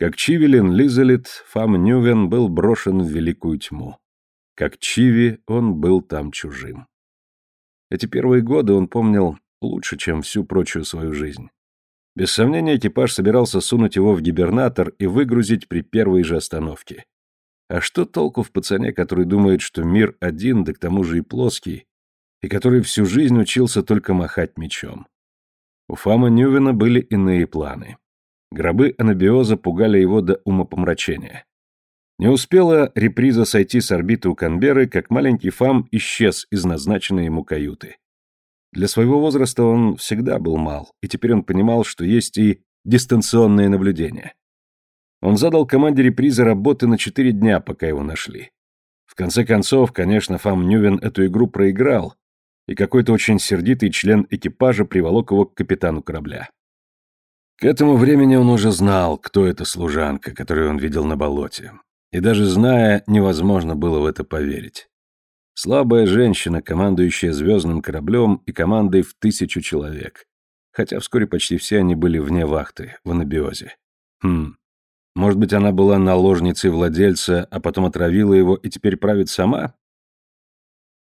Как Чивилин Лизелит, Фам Нювен был брошен в великую тьму. Как Чиви, он был там чужим. Эти первые годы он помнил лучше, чем всю прочую свою жизнь. Без сомнения, экипаж собирался сунуть его в гибернатор и выгрузить при первой же остановке. А что толку в пацане, который думает, что мир один, да к тому же и плоский, и который всю жизнь учился только махать мечом? У Фама Нювена были иные планы. Гробы анабиоза пугали его до умопомрачения. Не успела реприза сойти с орбиты у Канберы, как маленький Фам исчез из назначенной ему каюты. Для своего возраста он всегда был мал, и теперь он понимал, что есть и дистанционное наблюдение. Он задал команде реприза работы на четыре дня, пока его нашли. В конце концов, конечно, Фам Нювен эту игру проиграл, и какой-то очень сердитый член экипажа приволок его к капитану корабля. К этому времени он уже знал, кто эта служанка, которую он видел на болоте. И даже зная, невозможно было в это поверить. Слабая женщина, командующая звездным кораблем и командой в тысячу человек. Хотя вскоре почти все они были вне вахты, в анабиозе. Хм, может быть, она была наложницей владельца, а потом отравила его и теперь правит сама?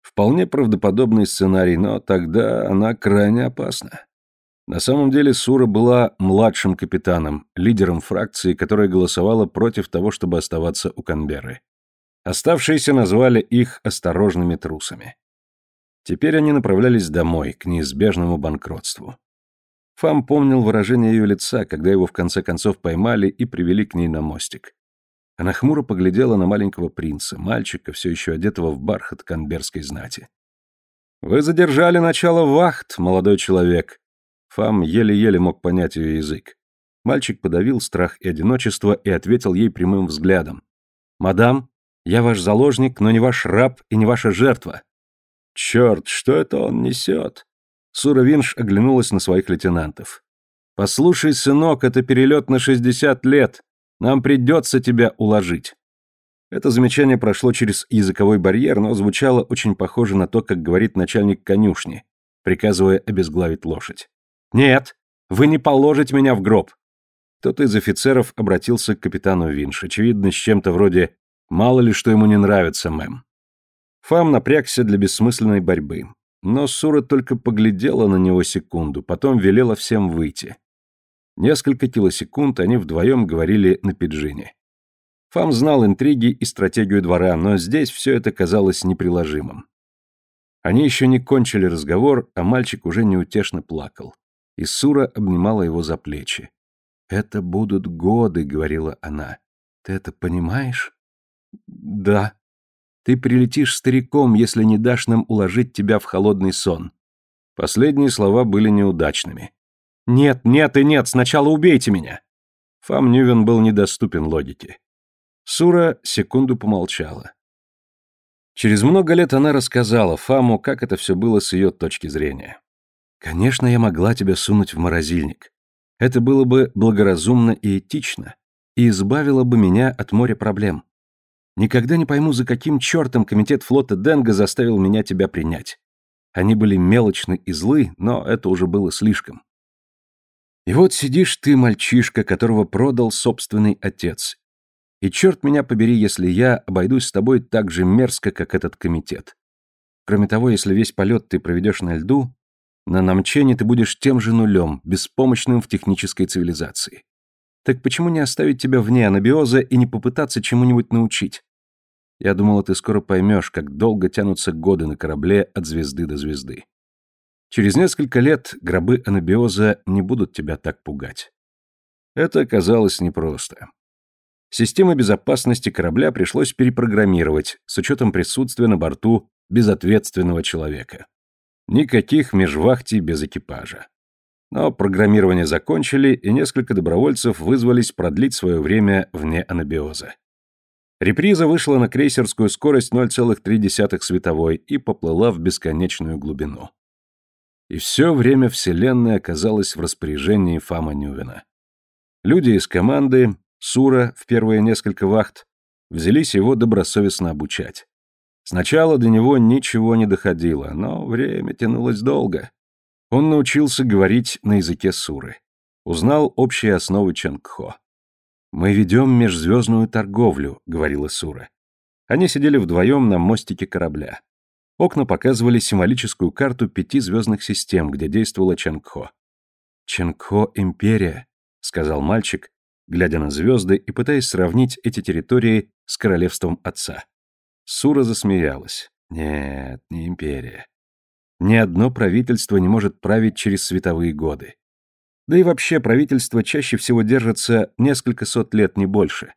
Вполне правдоподобный сценарий, но тогда она крайне опасна. На самом деле Сура была младшим капитаном, лидером фракции, которая голосовала против того, чтобы оставаться у Канберы. Оставшиеся назвали их осторожными трусами. Теперь они направлялись домой, к неизбежному банкротству. Фам помнил выражение ее лица, когда его в конце концов поймали и привели к ней на мостик. Она хмуро поглядела на маленького принца, мальчика, все еще одетого в бархат канберской знати. «Вы задержали начало вахт, молодой человек!» Фам еле-еле мог понять ее язык. Мальчик подавил страх и одиночество и ответил ей прямым взглядом. «Мадам, я ваш заложник, но не ваш раб и не ваша жертва». «Черт, что это он несет?» Сура Винш оглянулась на своих лейтенантов. «Послушай, сынок, это перелет на шестьдесят лет. Нам придется тебя уложить». Это замечание прошло через языковой барьер, но звучало очень похоже на то, как говорит начальник конюшни, приказывая обезглавить лошадь. «Нет, вы не положите меня в гроб!» Кто-то из офицеров обратился к капитану Винш, очевидно, с чем-то вроде «мало ли, что ему не нравится, мэм». Фам напрягся для бессмысленной борьбы, но Сура только поглядела на него секунду, потом велела всем выйти. Несколько килосекунд они вдвоем говорили на пиджине. Фам знал интриги и стратегию двора, но здесь все это казалось неприложимым. Они еще не кончили разговор, а мальчик уже неутешно плакал. И Сура обнимала его за плечи. «Это будут годы», — говорила она. «Ты это понимаешь?» «Да». «Ты прилетишь стариком, если не дашь нам уложить тебя в холодный сон». Последние слова были неудачными. «Нет, нет и нет, сначала убейте меня!» Фам Нювен был недоступен логике. Сура секунду помолчала. Через много лет она рассказала Фаму, как это все было с ее точки зрения. «Конечно, я могла тебя сунуть в морозильник. Это было бы благоразумно и этично, и избавило бы меня от моря проблем. Никогда не пойму, за каким чертом комитет флота Денга заставил меня тебя принять. Они были мелочны и злы, но это уже было слишком. И вот сидишь ты, мальчишка, которого продал собственный отец. И черт меня побери, если я обойдусь с тобой так же мерзко, как этот комитет. Кроме того, если весь полет ты проведешь на льду, на Намчене ты будешь тем же нулем, беспомощным в технической цивилизации. Так почему не оставить тебя вне анабиоза и не попытаться чему-нибудь научить? Я думала, ты скоро поймешь, как долго тянутся годы на корабле от звезды до звезды. Через несколько лет гробы анабиоза не будут тебя так пугать. Это оказалось непросто. Системы безопасности корабля пришлось перепрограммировать с учетом присутствия на борту безответственного человека. Никаких межвахтий без экипажа. Но программирование закончили, и несколько добровольцев вызвались продлить свое время вне анабиоза. Реприза вышла на крейсерскую скорость 0,3 световой и поплыла в бесконечную глубину. И все время Вселенная оказалась в распоряжении Фама Нювена. Люди из команды, Сура в первые несколько вахт, взялись его добросовестно обучать. Сначала до него ничего не доходило, но время тянулось долго. Он научился говорить на языке Суры. Узнал общие основы Чангхо. «Мы ведем межзвездную торговлю», — говорила Сура. Они сидели вдвоем на мостике корабля. Окна показывали символическую карту пяти звездных систем, где действовала Чангхо. «Чангхо — империя», — сказал мальчик, глядя на звезды и пытаясь сравнить эти территории с королевством отца. Сура засмеялась. «Нет, не империя. Ни одно правительство не может править через световые годы. Да и вообще правительство чаще всего держится несколько сот лет, не больше.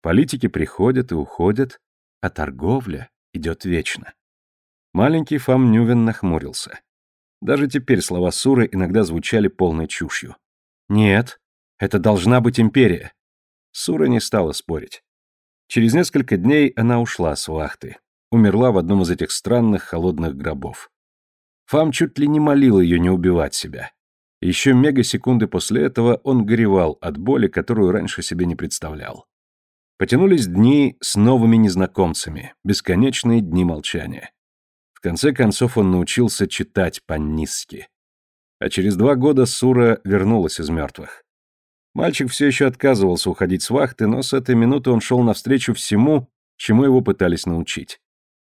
Политики приходят и уходят, а торговля идет вечно. Маленький Фам Нювен нахмурился. Даже теперь слова Суры иногда звучали полной чушью. «Нет, это должна быть империя». Сура не стала спорить. Через несколько дней она ушла с вахты. Умерла в одном из этих странных холодных гробов. Фам чуть ли не молил ее не убивать себя. Еще мегасекунды после этого он горевал от боли, которую раньше себе не представлял. Потянулись дни с новыми незнакомцами, бесконечные дни молчания. В конце концов он научился читать по-низски. А через два года Сура вернулась из мертвых. Мальчик все еще отказывался уходить с вахты, но с этой минуты он шел навстречу всему, чему его пытались научить.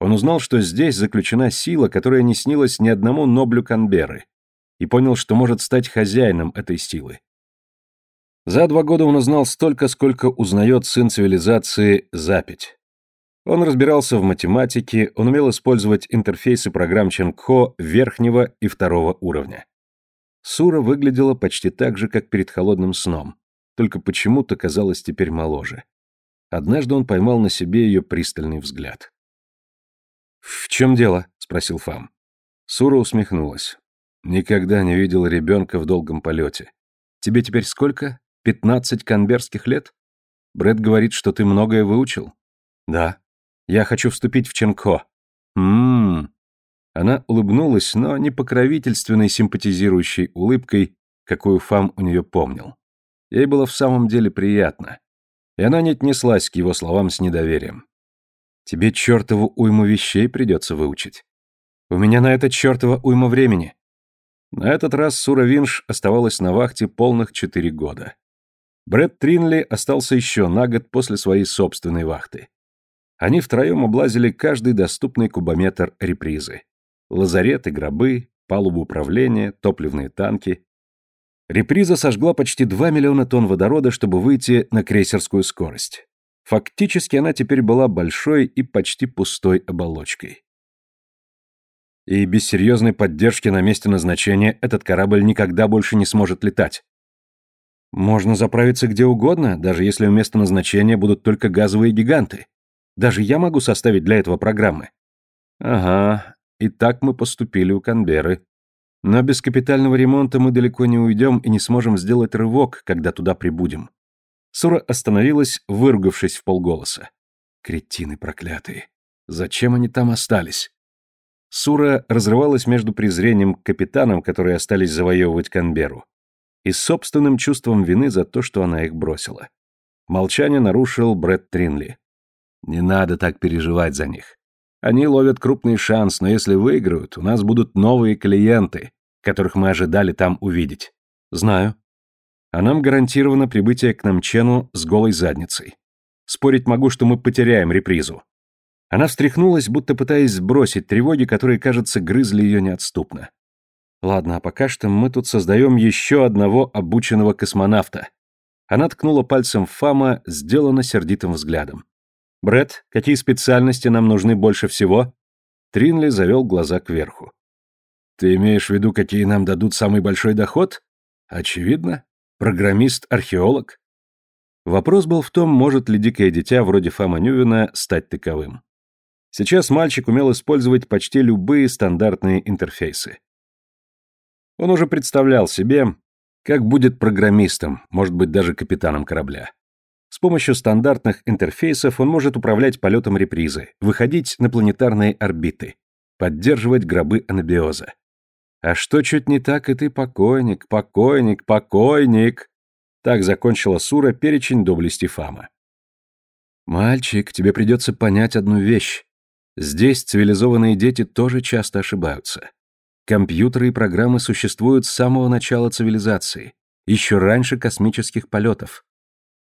Он узнал, что здесь заключена сила, которая не снилась ни одному Ноблю Канберы, и понял, что может стать хозяином этой силы. За два года он узнал столько, сколько узнает сын цивилизации Запить. Он разбирался в математике, он умел использовать интерфейсы программ Ченгхо верхнего и второго уровня. Сура выглядела почти так же, как перед холодным сном, только почему-то казалась теперь моложе. Однажды он поймал на себе ее пристальный взгляд. «В чем дело?» — спросил Фам. Сура усмехнулась. Никогда не видел ребенка в долгом полете. Тебе теперь сколько? Пятнадцать канберских лет? Брэд говорит, что ты многое выучил. Да. Я хочу вступить в Ченко. Ммм. Она улыбнулась, но не покровительственной симпатизирующей улыбкой, какую Фам у нее помнил. Ей было в самом деле приятно. И она не отнеслась к его словам с недоверием. Тебе чертову уйму вещей придется выучить. У меня на это чертова уйма времени. На этот раз Сура Винш оставалась на вахте полных четыре года. Брэд Тринли остался еще на год после своей собственной вахты. Они втроем облазили каждый доступный кубометр репризы. Лазареты, гробы, палубу управления, топливные танки. Реприза сожгла почти 2 миллиона тонн водорода, чтобы выйти на крейсерскую скорость. Фактически она теперь была большой и почти пустой оболочкой. И без серьезной поддержки на месте назначения этот корабль никогда больше не сможет летать. Можно заправиться где угодно, даже если у места назначения будут только газовые гиганты. Даже я могу составить для этого программы. Ага, и так мы поступили у Канберы. Но без капитального ремонта мы далеко не уйдем и не сможем сделать рывок, когда туда прибудем. Сура остановилась, выругавшись в полголоса. Кретины проклятые. Зачем они там остались? Сура разрывалась между презрением к капитанам, которые остались завоевывать Канберу, и собственным чувством вины за то, что она их бросила. Молчание нарушил Брэд Тринли. «Не надо так переживать за них. Они ловят крупный шанс, но если выиграют, у нас будут новые клиенты, которых мы ожидали там увидеть. Знаю. А нам гарантировано прибытие к Намчену с голой задницей. Спорить могу, что мы потеряем репризу. Она встряхнулась, будто пытаясь сбросить тревоги, которые, кажется, грызли ее неотступно. Ладно, а пока что мы тут создаем еще одного обученного космонавта. Она ткнула пальцем Фама, сделана сердитым взглядом. Бред, какие специальности нам нужны больше всего? Тринли завел глаза кверху. Ты имеешь в виду, какие нам дадут самый большой доход? Очевидно. Программист-археолог. Вопрос был в том, может ли дикое дитя вроде Фама Нювина стать таковым. Сейчас мальчик умел использовать почти любые стандартные интерфейсы. Он уже представлял себе, как будет программистом, может быть, даже капитаном корабля. С помощью стандартных интерфейсов он может управлять полетом репризы, выходить на планетарные орбиты, поддерживать гробы анабиоза. А что чуть не так, и ты покойник, покойник, покойник. Так закончила Сура перечень доблести Фама. Мальчик, тебе придется понять одну вещь. Здесь цивилизованные дети тоже часто ошибаются. Компьютеры и программы существуют с самого начала цивилизации, еще раньше космических полетов.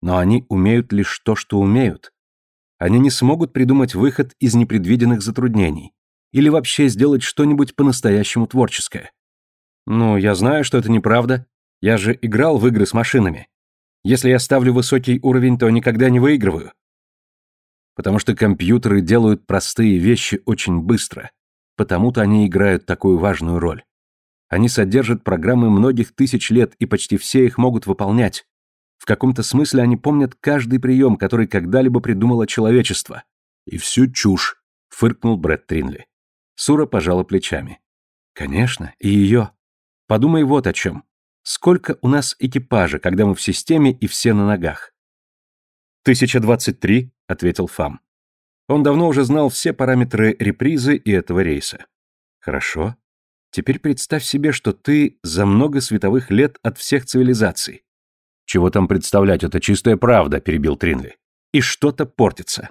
Но они умеют лишь то, что умеют. Они не смогут придумать выход из непредвиденных затруднений или вообще сделать что-нибудь по-настоящему творческое. Ну, я знаю, что это неправда. Я же играл в игры с машинами. Если я ставлю высокий уровень, то никогда не выигрываю. Потому что компьютеры делают простые вещи очень быстро. Потому-то они играют такую важную роль. Они содержат программы многих тысяч лет, и почти все их могут выполнять. В каком-то смысле они помнят каждый прием, который когда-либо придумало человечество. И всю чушь, фыркнул Брэд Тринли. Сура пожала плечами. Конечно, и ее. Подумай вот о чем. Сколько у нас экипажа, когда мы в системе и все на ногах? «Тысяча двадцать три», — ответил Фам. Он давно уже знал все параметры репризы и этого рейса. Хорошо. Теперь представь себе, что ты за много световых лет от всех цивилизаций. Чего там представлять, это чистая правда, перебил Тринли. И что-то портится.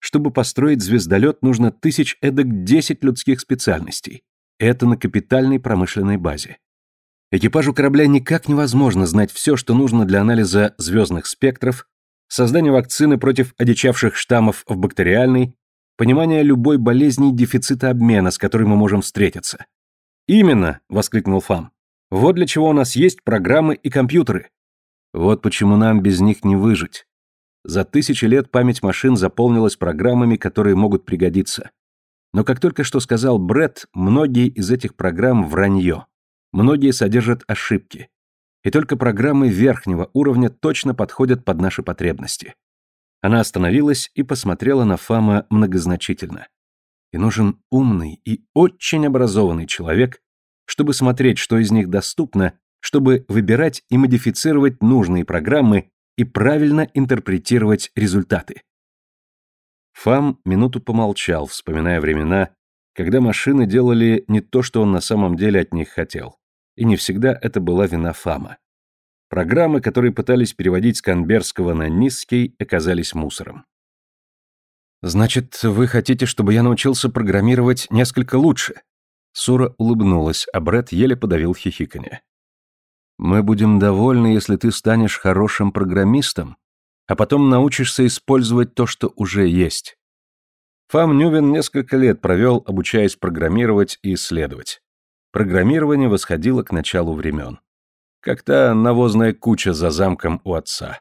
Чтобы построить звездолет, нужно тысяч эдак десять людских специальностей. Это на капитальной промышленной базе. Экипажу корабля никак невозможно знать все, что нужно для анализа звездных спектров, создания вакцины против одичавших штаммов в бактериальной, понимания любой болезни дефицита обмена, с которой мы можем встретиться. «Именно!» — воскликнул Фам. «Вот для чего у нас есть программы и компьютеры. Вот почему нам без них не выжить. За тысячи лет память машин заполнилась программами, которые могут пригодиться. Но как только что сказал Бред, многие из этих программ вранье. Многие содержат ошибки. И только программы верхнего уровня точно подходят под наши потребности. Она остановилась и посмотрела на Фама многозначительно. И нужен умный и очень образованный человек, чтобы смотреть, что из них доступно, чтобы выбирать и модифицировать нужные программы и правильно интерпретировать результаты. Фам минуту помолчал, вспоминая времена, когда машины делали не то, что он на самом деле от них хотел. И не всегда это была вина Фама. Программы, которые пытались переводить с канберского на низкий, оказались мусором. «Значит, вы хотите, чтобы я научился программировать несколько лучше?» Сура улыбнулась, а Бред еле подавил хихиканье. «Мы будем довольны, если ты станешь хорошим программистом, а потом научишься использовать то, что уже есть». Фам Нювен несколько лет провел, обучаясь программировать и исследовать. Программирование восходило к началу времен. Как та навозная куча за замком у отца.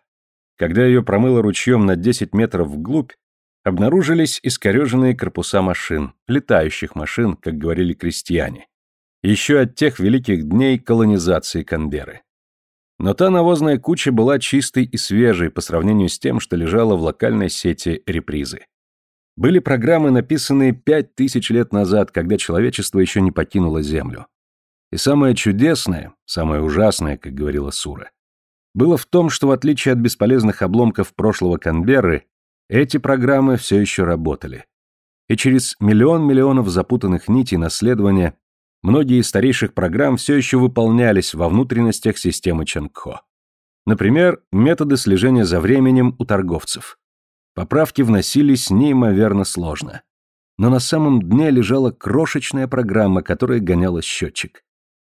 Когда ее промыло ручьем на 10 метров вглубь, обнаружились искореженные корпуса машин, летающих машин, как говорили крестьяне. Еще от тех великих дней колонизации Канберы. Но та навозная куча была чистой и свежей по сравнению с тем, что лежало в локальной сети репризы. Были программы, написанные пять тысяч лет назад, когда человечество еще не покинуло Землю. И самое чудесное, самое ужасное, как говорила Сура, было в том, что в отличие от бесполезных обломков прошлого Канберры, эти программы все еще работали. И через миллион миллионов запутанных нитей наследования многие из старейших программ все еще выполнялись во внутренностях системы Чангхо. Например, методы слежения за временем у торговцев. Поправки вносились неимоверно сложно. Но на самом дне лежала крошечная программа, которая гоняла счетчик.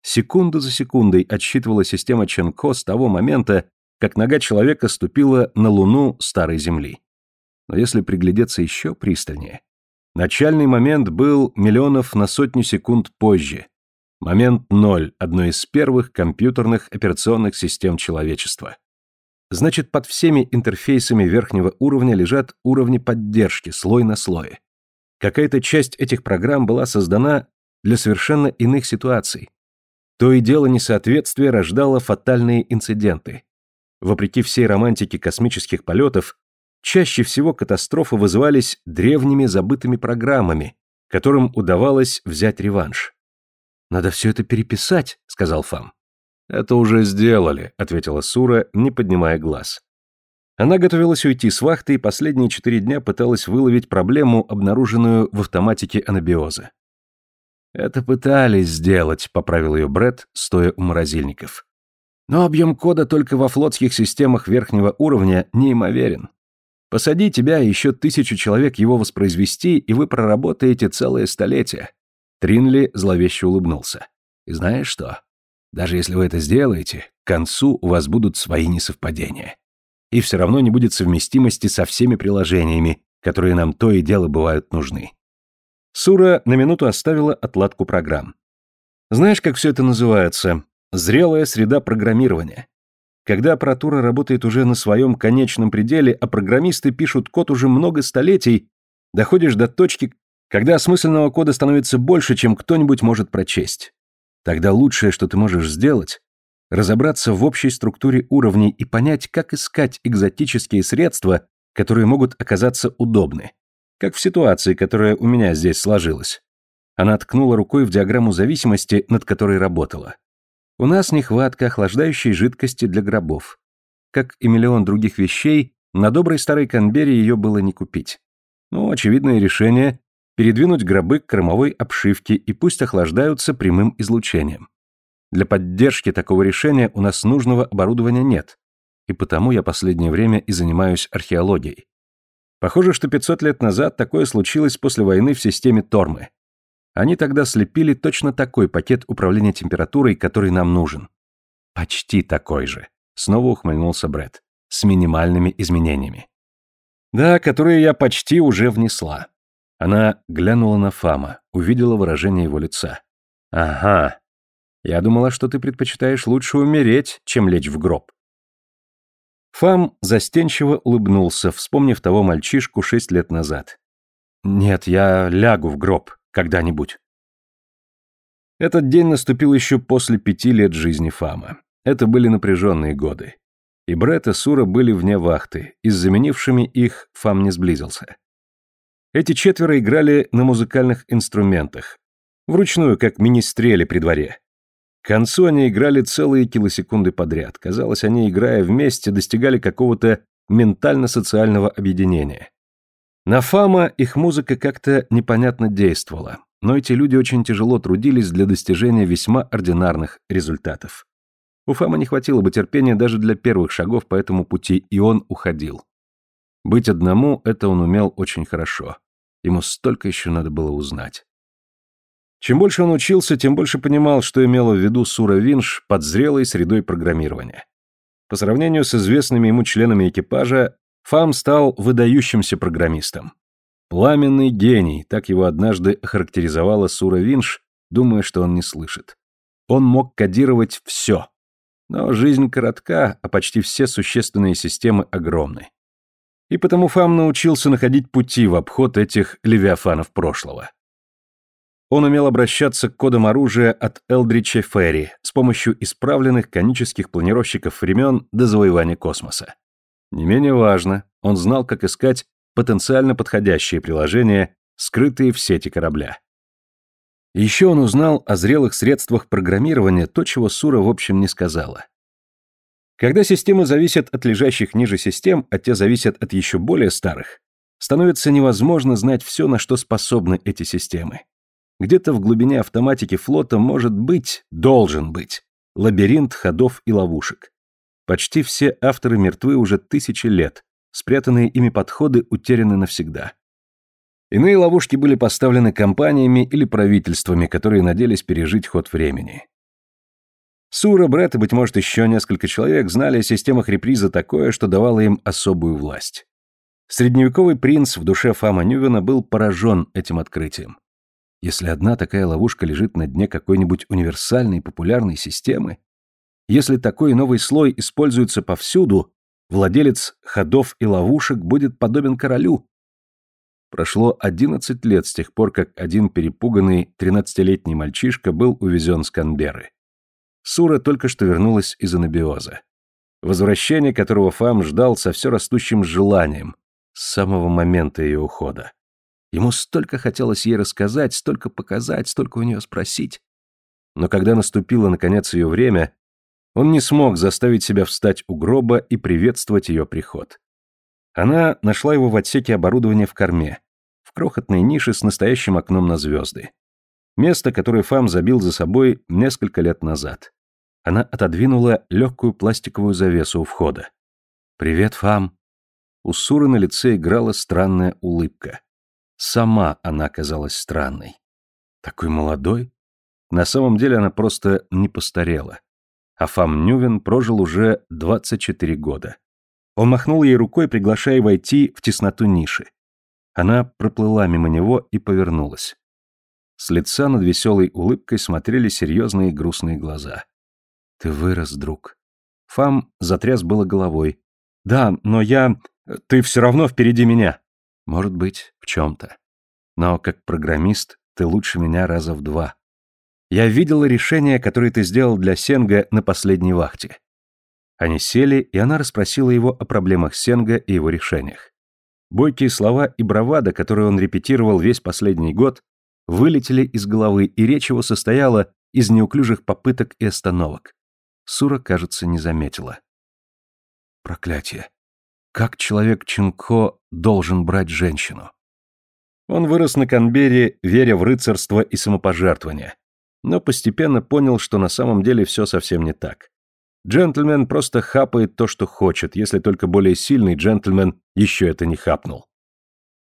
Секунду за секундой отсчитывала система Ченко с того момента, как нога человека ступила на Луну Старой Земли. Но если приглядеться еще пристальнее, начальный момент был миллионов на сотню секунд позже. Момент ноль, одной из первых компьютерных операционных систем человечества. Значит, под всеми интерфейсами верхнего уровня лежат уровни поддержки, слой на слое. Какая-то часть этих программ была создана для совершенно иных ситуаций. То и дело несоответствие рождало фатальные инциденты. Вопреки всей романтике космических полетов, Чаще всего катастрофы вызывались древними забытыми программами, которым удавалось взять реванш. «Надо все это переписать», — сказал Фам. «Это уже сделали», — ответила Сура, не поднимая глаз. Она готовилась уйти с вахты и последние четыре дня пыталась выловить проблему, обнаруженную в автоматике анабиоза. «Это пытались сделать», — поправил ее Бред, стоя у морозильников. «Но объем кода только во флотских системах верхнего уровня неимоверен. Посади тебя и еще тысячу человек его воспроизвести, и вы проработаете целое столетие. Тринли зловеще улыбнулся. И знаешь что? Даже если вы это сделаете, к концу у вас будут свои несовпадения. и все равно не будет совместимости со всеми приложениями, которые нам то и дело бывают нужны. Сура на минуту оставила отладку программ. Знаешь, как все это называется? Зрелая среда программирования. Когда аппаратура работает уже на своем конечном пределе, а программисты пишут код уже много столетий, доходишь до точки, когда осмысленного кода становится больше, чем кто-нибудь может прочесть. Тогда лучшее, что ты можешь сделать, разобраться в общей структуре уровней и понять, как искать экзотические средства, которые могут оказаться удобны. Как в ситуации, которая у меня здесь сложилась. Она ткнула рукой в диаграмму зависимости, над которой работала. У нас нехватка охлаждающей жидкости для гробов. Как и миллион других вещей, на доброй старой Канбере ее было не купить. Ну, очевидное решение – передвинуть гробы к кормовой обшивке и пусть охлаждаются прямым излучением. Для поддержки такого решения у нас нужного оборудования нет, и потому я последнее время и занимаюсь археологией. Похоже, что 500 лет назад такое случилось после войны в системе Тормы. Они тогда слепили точно такой пакет управления температурой, который нам нужен. Почти такой же, снова ухмыльнулся Бред, с минимальными изменениями. Да, которые я почти уже внесла. Она глянула на Фама, увидела выражение его лица. Ага. Я думала, что ты предпочитаешь лучше умереть, чем лечь в гроб. Фам застенчиво улыбнулся, вспомнив того мальчишку шесть лет назад. «Нет, я лягу в гроб когда-нибудь». Этот день наступил еще после пяти лет жизни Фама. Это были напряженные годы. И Бретт и Сура были вне вахты, и с заменившими их Фам не сблизился. Эти четверо играли на музыкальных инструментах, вручную, как министрели при дворе. К концу они играли целые килосекунды подряд. Казалось, они, играя вместе, достигали какого-то ментально-социального объединения. На Фама их музыка как-то непонятно действовала, но эти люди очень тяжело трудились для достижения весьма ординарных результатов. У Фама не хватило бы терпения даже для первых шагов по этому пути, и он уходил. Быть одному – это он умел очень хорошо. Ему столько еще надо было узнать. Чем больше он учился, тем больше понимал, что имела в виду Сура Винш под зрелой средой программирования. По сравнению с известными ему членами экипажа, Фам стал выдающимся программистом. «Пламенный гений», так его однажды охарактеризовала Сура Винш, думая, что он не слышит. Он мог кодировать все. Но жизнь коротка, а почти все существенные системы огромны. И потому Фам научился находить пути в обход этих левиафанов прошлого. Он умел обращаться к кодам оружия от Элдрича Ферри с помощью исправленных конических планировщиков времен до завоевания космоса. Не менее важно, он знал, как искать потенциально подходящие приложения, скрытые в сети корабля. Еще он узнал о зрелых средствах программирования то, чего Сура в общем не сказала. Когда системы зависят от лежащих ниже систем, а те зависят от еще более старых, становится невозможно знать все, на что способны эти системы. Где-то в глубине автоматики флота может быть, должен быть, лабиринт ходов и ловушек. Почти все авторы мертвы уже тысячи лет, спрятанные ими подходы утеряны навсегда. Иные ловушки были поставлены компаниями или правительствами, которые надеялись пережить ход времени. Сура, Бретт и, быть может, еще несколько человек знали о системах реприза такое, что давало им особую власть. Средневековый принц в душе Фама Нювена был поражен этим открытием. Если одна такая ловушка лежит на дне какой-нибудь универсальной популярной системы, если такой новый слой используется повсюду, владелец ходов и ловушек будет подобен королю. Прошло 11 лет с тех пор, как один перепуганный 13-летний мальчишка был увезен с Канберы. Сура только что вернулась из анабиоза. Возвращение, которого Фам ждал со все растущим желанием с самого момента ее ухода. Ему столько хотелось ей рассказать, столько показать, столько у нее спросить. Но когда наступило, наконец, ее время, он не смог заставить себя встать у гроба и приветствовать ее приход. Она нашла его в отсеке оборудования в корме, в крохотной нише с настоящим окном на звезды. Место, которое Фам забил за собой несколько лет назад. Она отодвинула легкую пластиковую завесу у входа. «Привет, Фам». У Суры на лице играла странная улыбка. Сама она казалась странной. Такой молодой. На самом деле она просто не постарела. А Фам Нювен прожил уже 24 года. Он махнул ей рукой, приглашая войти в тесноту ниши. Она проплыла мимо него и повернулась. С лица над веселой улыбкой смотрели серьезные грустные глаза. «Ты вырос, друг». Фам затряс было головой. «Да, но я... Ты все равно впереди меня». «Может быть, в чем-то. Но как программист ты лучше меня раза в два. Я видела решение, которое ты сделал для Сенга на последней вахте. Они сели, и она расспросила его о проблемах Сенга и его решениях. Бойкие слова и бравада, которые он репетировал весь последний год, вылетели из головы, и речь его состояла из неуклюжих попыток и остановок. Сура, кажется, не заметила. Проклятие. Как человек Чинко должен брать женщину? Он вырос на Канберре, веря в рыцарство и самопожертвование, но постепенно понял, что на самом деле все совсем не так. Джентльмен просто хапает то, что хочет, если только более сильный джентльмен еще это не хапнул.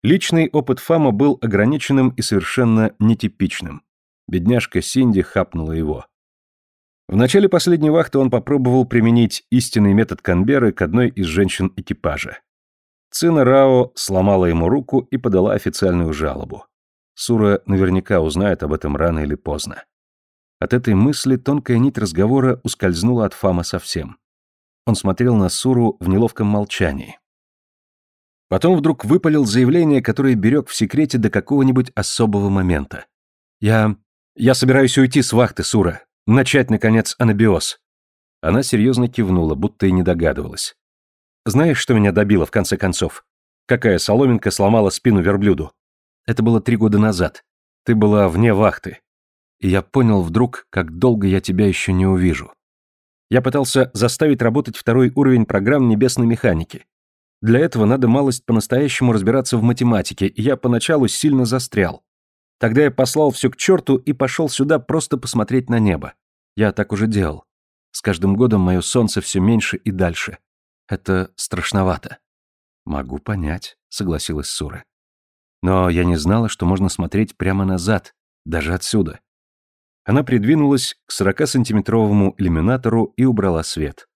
Личный опыт Фама был ограниченным и совершенно нетипичным. Бедняжка Синди хапнула его. В начале последней вахты он попробовал применить истинный метод Канберы к одной из женщин экипажа. Цина Рао сломала ему руку и подала официальную жалобу. Сура наверняка узнает об этом рано или поздно. От этой мысли тонкая нить разговора ускользнула от Фама совсем. Он смотрел на Суру в неловком молчании. Потом вдруг выпалил заявление, которое берег в секрете до какого-нибудь особого момента. «Я... я собираюсь уйти с вахты, Сура. Начать, наконец, анабиоз». Она серьезно кивнула, будто и не догадывалась. «Знаешь, что меня добило, в конце концов? Какая соломинка сломала спину верблюду? Это было три года назад. Ты была вне вахты и я понял вдруг, как долго я тебя еще не увижу. Я пытался заставить работать второй уровень программ небесной механики. Для этого надо малость по-настоящему разбираться в математике, и я поначалу сильно застрял. Тогда я послал все к черту и пошел сюда просто посмотреть на небо. Я так уже делал. С каждым годом мое солнце все меньше и дальше. Это страшновато. Могу понять, согласилась Сура. Но я не знала, что можно смотреть прямо назад, даже отсюда. Она придвинулась к 40-сантиметровому иллюминатору и убрала свет.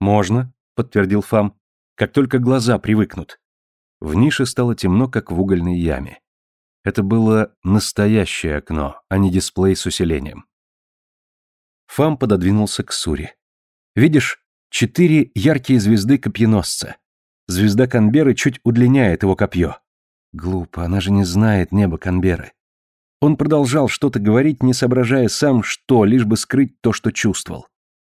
«Можно», — подтвердил Фам, — «как только глаза привыкнут». В нише стало темно, как в угольной яме. Это было настоящее окно, а не дисплей с усилением. Фам пододвинулся к Суре. «Видишь, четыре яркие звезды копьеносца. Звезда Канберы чуть удлиняет его копье. Глупо, она же не знает неба Канберы. Он продолжал что-то говорить, не соображая сам, что, лишь бы скрыть то, что чувствовал.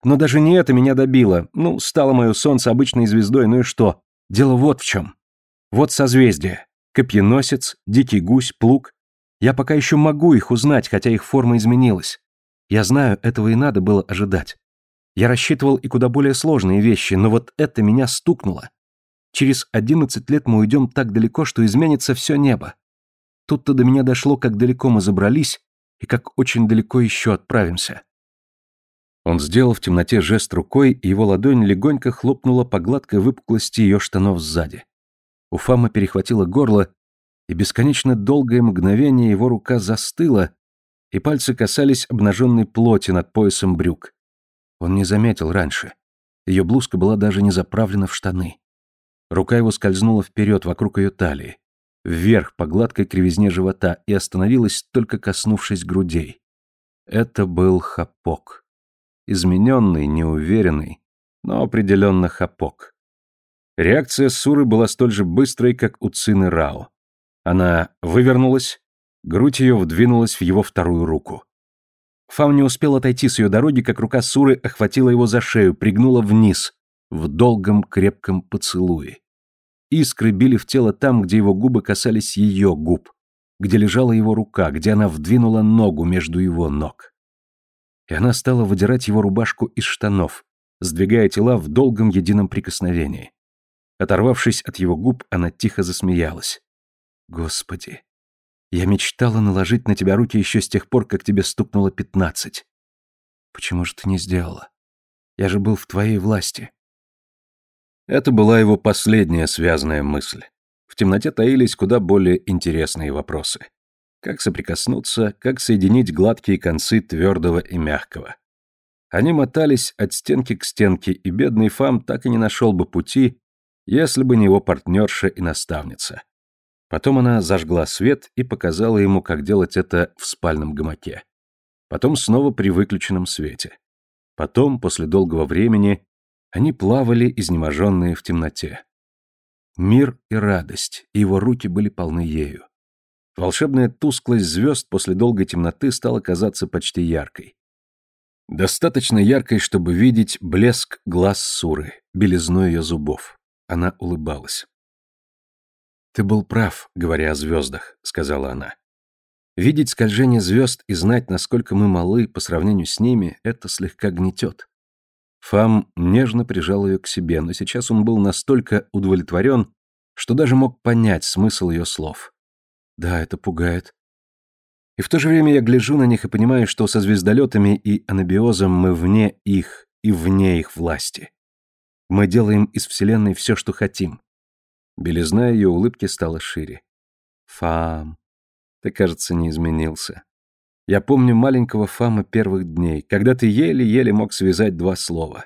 Но даже не это меня добило. Ну, стало мое солнце обычной звездой, ну и что? Дело вот в чем. Вот созвездие. Копьеносец, дикий гусь, плуг. Я пока еще могу их узнать, хотя их форма изменилась. Я знаю, этого и надо было ожидать. Я рассчитывал и куда более сложные вещи, но вот это меня стукнуло. Через одиннадцать лет мы уйдем так далеко, что изменится все небо. Тут-то до меня дошло, как далеко мы забрались и как очень далеко еще отправимся. Он сделал в темноте жест рукой, и его ладонь легонько хлопнула по гладкой выпуклости ее штанов сзади. У Фама перехватило горло, и бесконечно долгое мгновение его рука застыла, и пальцы касались обнаженной плоти над поясом брюк. Он не заметил раньше. Ее блузка была даже не заправлена в штаны. Рука его скользнула вперед вокруг ее талии вверх по гладкой кривизне живота и остановилась, только коснувшись грудей. Это был хапок. Измененный, неуверенный, но определенно хапок. Реакция Суры была столь же быстрой, как у Цины Рао. Она вывернулась, грудь ее вдвинулась в его вторую руку. Фам не успел отойти с ее дороги, как рука Суры охватила его за шею, пригнула вниз, в долгом крепком поцелуе. Искры били в тело там, где его губы касались ее губ, где лежала его рука, где она вдвинула ногу между его ног. И она стала выдирать его рубашку из штанов, сдвигая тела в долгом едином прикосновении. Оторвавшись от его губ, она тихо засмеялась. «Господи, я мечтала наложить на тебя руки еще с тех пор, как тебе стукнуло пятнадцать. Почему же ты не сделала? Я же был в твоей власти. Это была его последняя связанная мысль. В темноте таились куда более интересные вопросы. Как соприкоснуться, как соединить гладкие концы твердого и мягкого. Они мотались от стенки к стенке, и бедный Фам так и не нашел бы пути, Если бы не его партнерша и наставница. Потом она зажгла свет и показала ему, как делать это в спальном гамаке. Потом снова при выключенном свете. Потом, после долгого времени, они плавали, изнеможенные в темноте. Мир и радость, и его руки были полны ею. Волшебная тусклость звезд после долгой темноты стала казаться почти яркой. Достаточно яркой, чтобы видеть блеск глаз Суры, белизну ее зубов. Она улыбалась. «Ты был прав, говоря о звездах», — сказала она. «Видеть скольжение звезд и знать, насколько мы малы по сравнению с ними, это слегка гнетет». Фам нежно прижал ее к себе, но сейчас он был настолько удовлетворен, что даже мог понять смысл ее слов. «Да, это пугает. И в то же время я гляжу на них и понимаю, что со звездолетами и анабиозом мы вне их и вне их власти. Мы делаем из Вселенной все, что хотим. Белизна ее улыбки стала шире. Фам, ты, кажется, не изменился. Я помню маленького Фама первых дней, когда ты еле-еле мог связать два слова.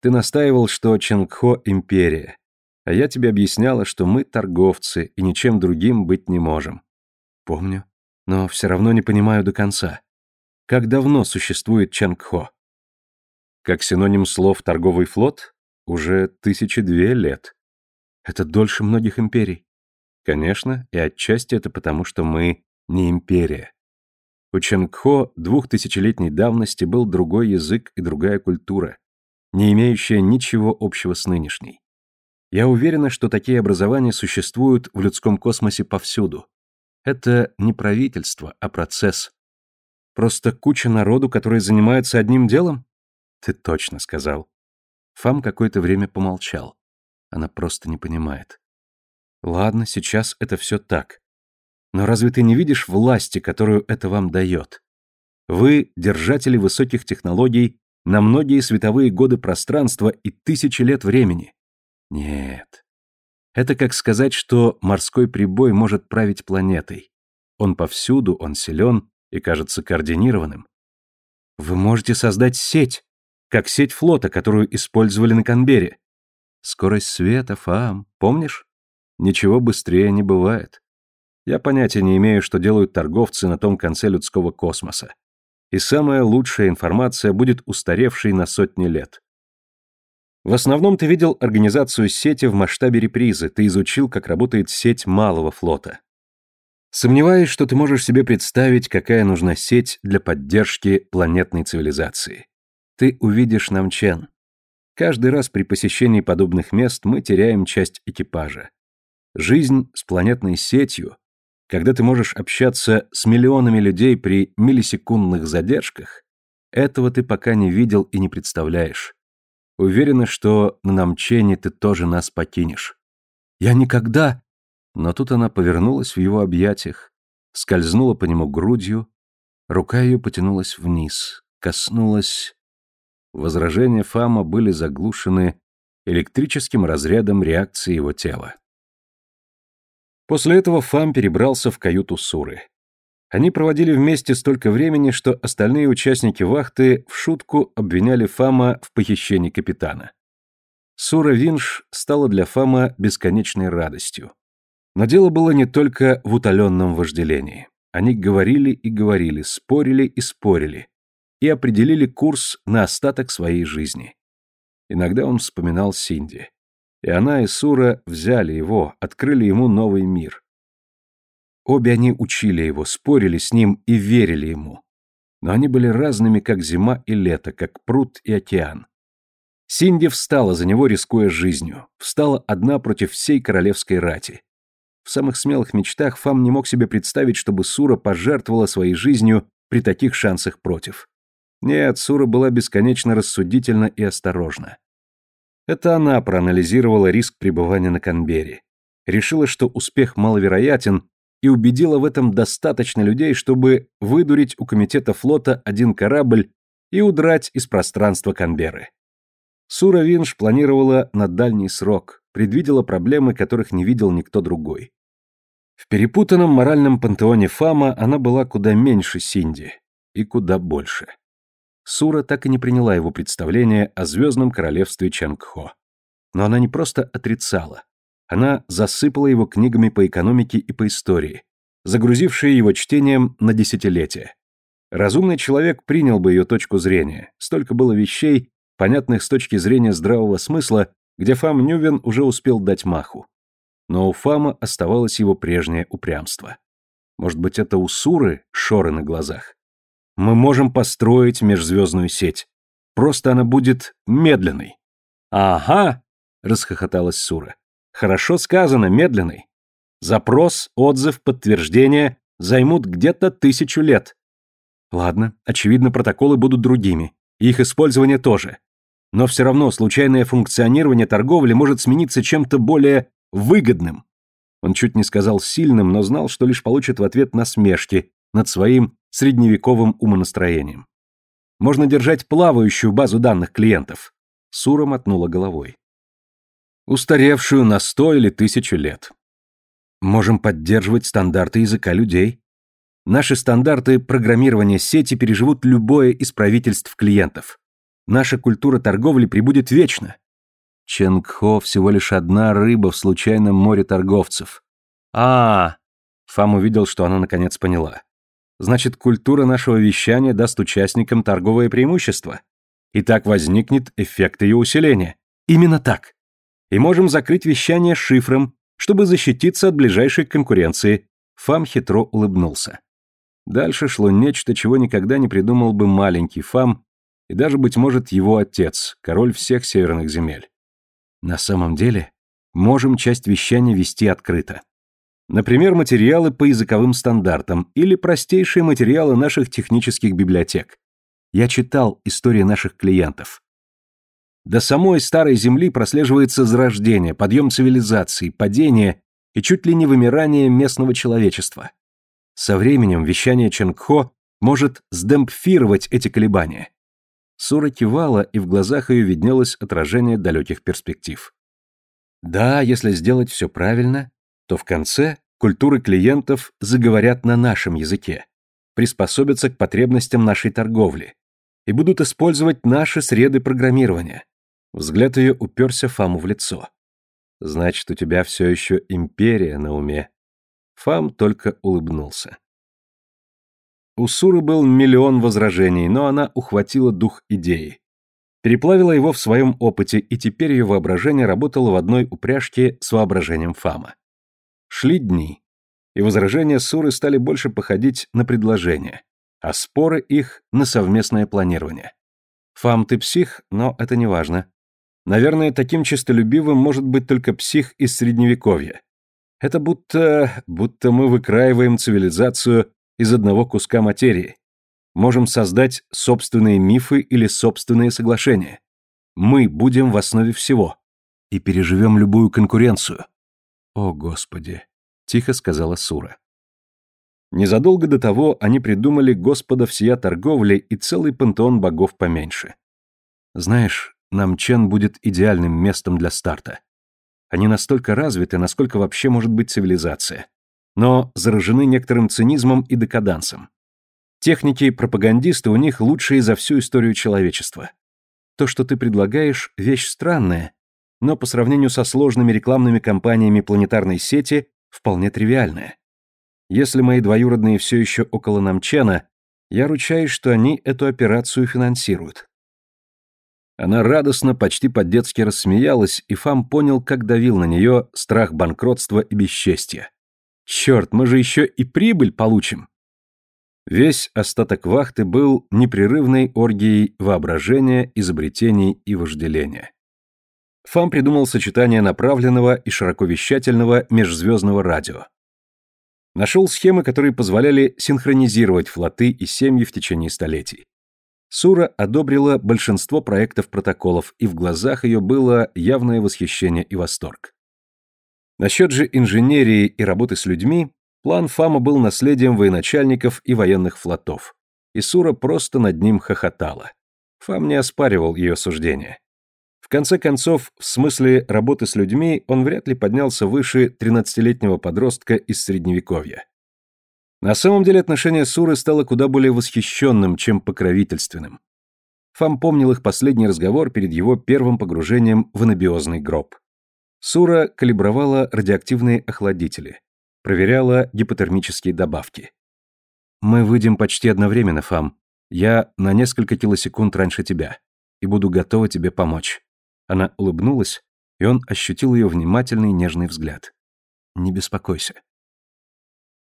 Ты настаивал, что Ченгхо — империя, а я тебе объясняла, что мы торговцы и ничем другим быть не можем. Помню но все равно не понимаю до конца. Как давно существует Чангхо? Как синоним слов «торговый флот»? Уже тысячи две лет. Это дольше многих империй. Конечно, и отчасти это потому, что мы не империя. У Чангхо двухтысячелетней давности был другой язык и другая культура, не имеющая ничего общего с нынешней. Я уверена, что такие образования существуют в людском космосе повсюду, это не правительство, а процесс. Просто куча народу, которые занимаются одним делом? Ты точно сказал. Фам какое-то время помолчал. Она просто не понимает. Ладно, сейчас это все так. Но разве ты не видишь власти, которую это вам дает? Вы держатели высоких технологий на многие световые годы пространства и тысячи лет времени. Нет, это как сказать, что морской прибой может править планетой. Он повсюду, он силен и кажется координированным. Вы можете создать сеть, как сеть флота, которую использовали на Канбере. Скорость света, Фаам, помнишь? Ничего быстрее не бывает. Я понятия не имею, что делают торговцы на том конце людского космоса. И самая лучшая информация будет устаревшей на сотни лет. В основном ты видел организацию сети в масштабе репризы, ты изучил, как работает сеть малого флота. Сомневаюсь, что ты можешь себе представить, какая нужна сеть для поддержки планетной цивилизации. Ты увидишь Намчен. Каждый раз при посещении подобных мест мы теряем часть экипажа. Жизнь с планетной сетью, когда ты можешь общаться с миллионами людей при миллисекундных задержках, этого ты пока не видел и не представляешь. Уверена, что на намчении ты тоже нас покинешь. Я никогда... Но тут она повернулась в его объятиях, скользнула по нему грудью, рука ее потянулась вниз, коснулась... Возражения Фама были заглушены электрическим разрядом реакции его тела. После этого Фам перебрался в каюту Суры. Они проводили вместе столько времени, что остальные участники вахты в шутку обвиняли Фама в похищении капитана. Сура Винш стала для Фама бесконечной радостью. Но дело было не только в утоленном вожделении. Они говорили и говорили, спорили и спорили, и определили курс на остаток своей жизни. Иногда он вспоминал Синди. И она и Сура взяли его, открыли ему новый мир. Обе они учили его, спорили с ним и верили ему. Но они были разными, как зима и лето, как пруд и океан. Синди встала за него, рискуя жизнью, встала одна против всей королевской рати. В самых смелых мечтах Фам не мог себе представить, чтобы Сура пожертвовала своей жизнью при таких шансах против. Нет, Сура была бесконечно рассудительна и осторожна. Это она проанализировала риск пребывания на Канбере. Решила, что успех маловероятен, и убедила в этом достаточно людей, чтобы выдурить у комитета флота один корабль и удрать из пространства Канберы. Сура Винш планировала на дальний срок, предвидела проблемы, которых не видел никто другой. В перепутанном моральном пантеоне Фама она была куда меньше Синди и куда больше. Сура так и не приняла его представление о звездном королевстве Чангхо. Но она не просто отрицала. Она засыпала его книгами по экономике и по истории, загрузившие его чтением на десятилетия. Разумный человек принял бы ее точку зрения. Столько было вещей, понятных с точки зрения здравого смысла, где Фам Нювен уже успел дать маху. Но у Фама оставалось его прежнее упрямство. Может быть, это у Суры шоры на глазах? Мы можем построить межзвездную сеть. Просто она будет медленной. Ага, расхохоталась Сура. Хорошо сказано, медленной. Запрос, отзыв, подтверждение займут где-то тысячу лет. Ладно, очевидно, протоколы будут другими, их использование тоже. Но все равно случайное функционирование торговли может смениться чем-то более выгодным. Он чуть не сказал сильным, но знал, что лишь получит в ответ насмешки над своим средневековым умонастроением. Можно держать плавающую базу данных клиентов. Сура мотнула головой. Устаревшую на сто или тысячу лет. Можем поддерживать стандарты языка людей. Наши стандарты программирования сети переживут любое из правительств клиентов. Наша культура торговли прибудет вечно. Ченгхо всего лишь одна рыба в случайном море торговцев. А, -а, -а Фам увидел, что она наконец поняла. Значит, культура нашего вещания даст участникам торговое преимущество. И так возникнет эффект ее усиления. Именно так. И можем закрыть вещание шифром, чтобы защититься от ближайшей конкуренции. Фам хитро улыбнулся. Дальше шло нечто, чего никогда не придумал бы маленький Фам, и даже, быть может, его отец, король всех северных земель. На самом деле, можем часть вещания вести открыто. Например, материалы по языковым стандартам или простейшие материалы наших технических библиотек. Я читал истории наших клиентов. До самой старой Земли прослеживается зарождение, подъем цивилизации, падение и чуть ли не вымирание местного человечества. Со временем вещание Ченгхо может сдемпфировать эти колебания. Сура кивала, и в глазах ее виднелось отражение далеких перспектив. Да, если сделать все правильно, то в конце культуры клиентов заговорят на нашем языке, приспособятся к потребностям нашей торговли и будут использовать наши среды программирования. Взгляд ее уперся Фаму в лицо. «Значит, у тебя все еще империя на уме». Фам только улыбнулся. У Суры был миллион возражений, но она ухватила дух идеи. Переплавила его в своем опыте, и теперь ее воображение работало в одной упряжке с воображением Фама. Шли дни, и возражения Суры стали больше походить на предложения, а споры их на совместное планирование. Фам, ты псих, но это не важно. Наверное, таким честолюбивым может быть только псих из Средневековья. Это будто... будто мы выкраиваем цивилизацию из одного куска материи. Можем создать собственные мифы или собственные соглашения. Мы будем в основе всего. И переживем любую конкуренцию. О, Господи! Тихо сказала Сура. Незадолго до того они придумали Господа всея торговли и целый пантеон богов поменьше. Знаешь, Намчен будет идеальным местом для старта. Они настолько развиты, насколько вообще может быть цивилизация. Но заражены некоторым цинизмом и декадансом. Техники и пропагандисты у них лучшие за всю историю человечества. То, что ты предлагаешь, вещь странная, но по сравнению со сложными рекламными кампаниями планетарной сети вполне тривиальная. Если мои двоюродные все еще около Намчена, я ручаюсь, что они эту операцию финансируют. Она радостно, почти по-детски рассмеялась, и Фам понял, как давил на нее страх банкротства и бесчестья. «Черт, мы же еще и прибыль получим!» Весь остаток вахты был непрерывной оргией воображения, изобретений и вожделения. Фам придумал сочетание направленного и широковещательного межзвездного радио. Нашел схемы, которые позволяли синхронизировать флоты и семьи в течение столетий. Сура одобрила большинство проектов протоколов, и в глазах ее было явное восхищение и восторг. Насчет же инженерии и работы с людьми, план Фама был наследием военачальников и военных флотов, и Сура просто над ним хохотала. Фам не оспаривал ее суждения. Конце концов, в смысле работы с людьми он вряд ли поднялся выше 13-летнего подростка из Средневековья. На самом деле отношение Суры стало куда более восхищенным, чем покровительственным. Фам помнил их последний разговор перед его первым погружением в анабиозный гроб. Сура калибровала радиоактивные охладители, проверяла гипотермические добавки. «Мы выйдем почти одновременно, Фам. Я на несколько килосекунд раньше тебя и буду готова тебе помочь». Она улыбнулась, и он ощутил ее внимательный нежный взгляд. «Не беспокойся».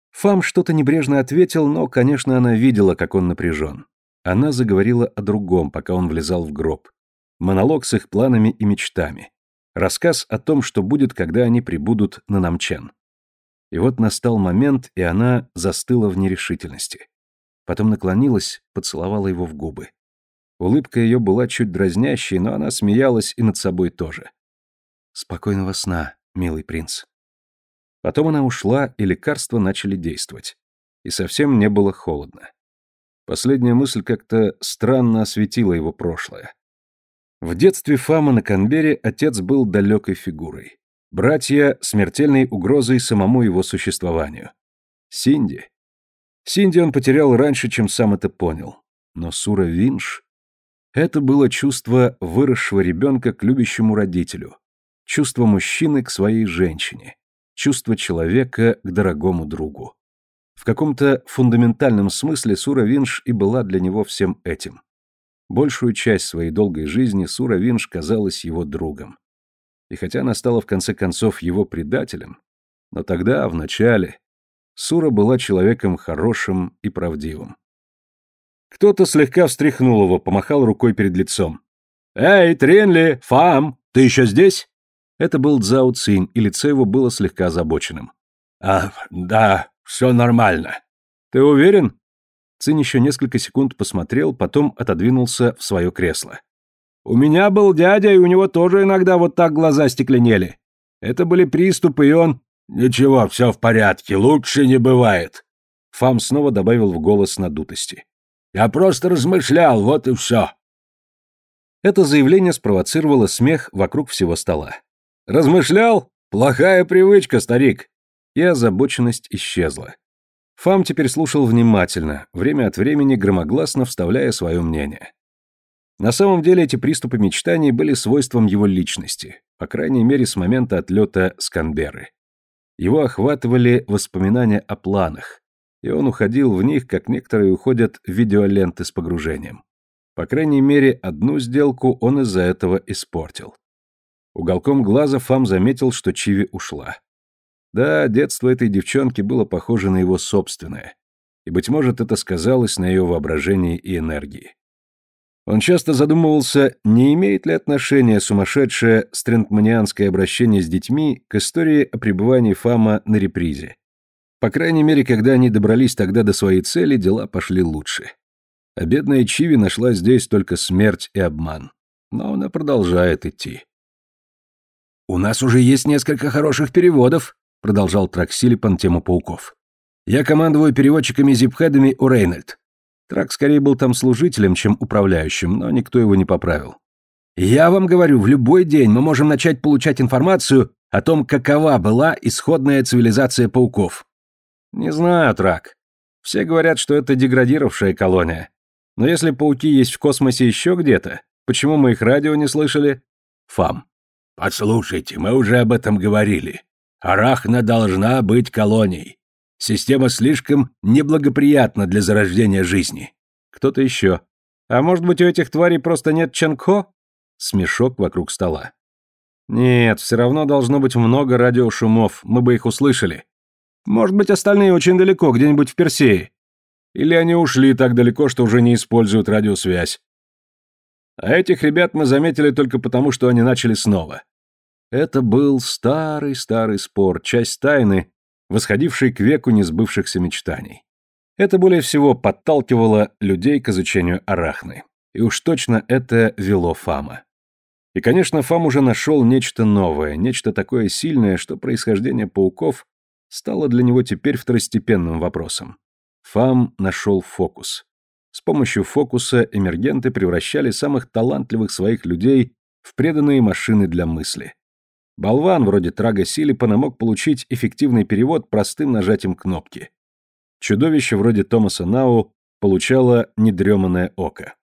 Фам что-то небрежно ответил, но, конечно, она видела, как он напряжен. Она заговорила о другом, пока он влезал в гроб. Монолог с их планами и мечтами. Рассказ о том, что будет, когда они прибудут на Намчен. И вот настал момент, и она застыла в нерешительности. Потом наклонилась, поцеловала его в губы. Улыбка ее была чуть дразнящей, но она смеялась и над собой тоже. «Спокойного сна, милый принц». Потом она ушла, и лекарства начали действовать. И совсем не было холодно. Последняя мысль как-то странно осветила его прошлое. В детстве Фама на Канбере отец был далекой фигурой. Братья — смертельной угрозой самому его существованию. Синди. Синди он потерял раньше, чем сам это понял. Но Сура Винш — это было чувство выросшего ребенка к любящему родителю, чувство мужчины к своей женщине, чувство человека к дорогому другу. В каком-то фундаментальном смысле Сура Винш и была для него всем этим. Большую часть своей долгой жизни Сура Винш казалась его другом. И хотя она стала в конце концов его предателем, но тогда, в начале, Сура была человеком хорошим и правдивым. Кто-то слегка встряхнул его, помахал рукой перед лицом. «Эй, Тренли, Фам, ты еще здесь?» Это был Цзао Цинь, и лицо его было слегка озабоченным. «А, да, все нормально. Ты уверен? Цинь еще несколько секунд посмотрел, потом отодвинулся в свое кресло. У меня был дядя, и у него тоже иногда вот так глаза стекленели. Это были приступы, и он... Ничего, все в порядке, лучше не бывает. Фам снова добавил в голос надутости. Я просто размышлял, вот и все. Это заявление спровоцировало смех вокруг всего стола. «Размышлял? Плохая привычка, старик и озабоченность исчезла. Фам теперь слушал внимательно, время от времени громогласно вставляя свое мнение. На самом деле эти приступы мечтаний были свойством его личности, по крайней мере с момента отлета с Канберры. Его охватывали воспоминания о планах, и он уходил в них, как некоторые уходят в видеоленты с погружением. По крайней мере, одну сделку он из-за этого испортил. Уголком глаза Фам заметил, что Чиви ушла. Да, детство этой девчонки было похоже на его собственное, и, быть может, это сказалось на ее воображении и энергии. Он часто задумывался, не имеет ли отношения сумасшедшее стрендманианское обращение с детьми к истории о пребывании Фама на репризе. По крайней мере, когда они добрались тогда до своей цели, дела пошли лучше. А бедная Чиви нашла здесь только смерть и обман. Но она продолжает идти. «У нас уже есть несколько хороших переводов», продолжал Траксилипан тему пауков. Я командую переводчиками зипхедами у Рейнольд. Трак скорее был там служителем, чем управляющим, но никто его не поправил. Я вам говорю, в любой день мы можем начать получать информацию о том, какова была исходная цивилизация пауков. Не знаю, Трак. Все говорят, что это деградировавшая колония. Но если пауки есть в космосе еще где-то, почему мы их радио не слышали? Фам. Послушайте, мы уже об этом говорили. Арахна должна быть колонией. Система слишком неблагоприятна для зарождения жизни. Кто-то еще. А может быть, у этих тварей просто нет Чанко? Смешок вокруг стола. Нет, все равно должно быть много радиошумов, мы бы их услышали. Может быть, остальные очень далеко, где-нибудь в Персее. Или они ушли так далеко, что уже не используют радиосвязь. А этих ребят мы заметили только потому, что они начали снова. Это был старый-старый спор, часть тайны, восходившей к веку несбывшихся мечтаний. Это более всего подталкивало людей к изучению арахны. И уж точно это вело Фама. И, конечно, Фам уже нашел нечто новое, нечто такое сильное, что происхождение пауков стало для него теперь второстепенным вопросом. Фам нашел фокус. С помощью фокуса эмергенты превращали самых талантливых своих людей в преданные машины для мысли. Болван вроде Трага Силипана мог получить эффективный перевод простым нажатием кнопки. Чудовище вроде Томаса Нау получало недреманное око.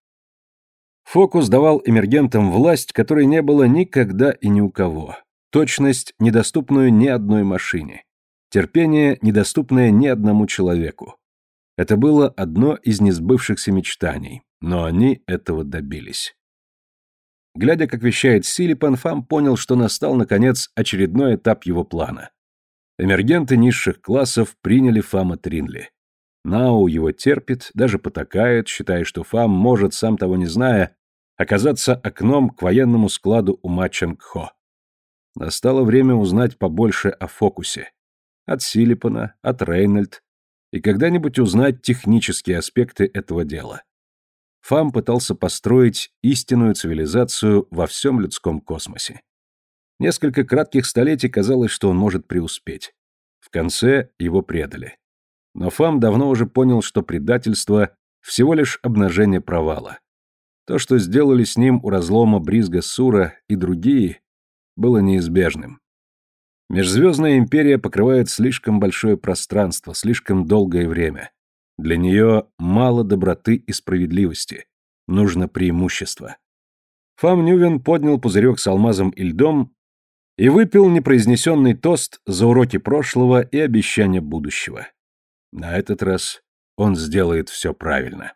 Фокус давал эмергентам власть, которой не было никогда и ни у кого. Точность, недоступную ни одной машине. Терпение, недоступное ни одному человеку. Это было одно из несбывшихся мечтаний, но они этого добились. Глядя, как вещает Силипан, Фам понял, что настал, наконец, очередной этап его плана. Эмергенты низших классов приняли Фама Тринли. Нау его терпит, даже потакает, считая, что Фам может, сам того не зная, оказаться окном к военному складу ума Чангхо. Настало время узнать побольше о фокусе. От Силипана, от Рейнольд, и когда-нибудь узнать технические аспекты этого дела. Фам пытался построить истинную цивилизацию во всем людском космосе. Несколько кратких столетий казалось, что он может преуспеть. В конце его предали. Но Фам давно уже понял, что предательство – всего лишь обнажение провала. То, что сделали с ним у разлома Бризга Сура и другие, было неизбежным. Межзвездная империя покрывает слишком большое пространство, слишком долгое время. Для нее мало доброты и справедливости. Нужно преимущество. Фам Нювен поднял пузырек с алмазом и льдом и выпил непроизнесенный тост за уроки прошлого и обещания будущего. На этот раз он сделает все правильно.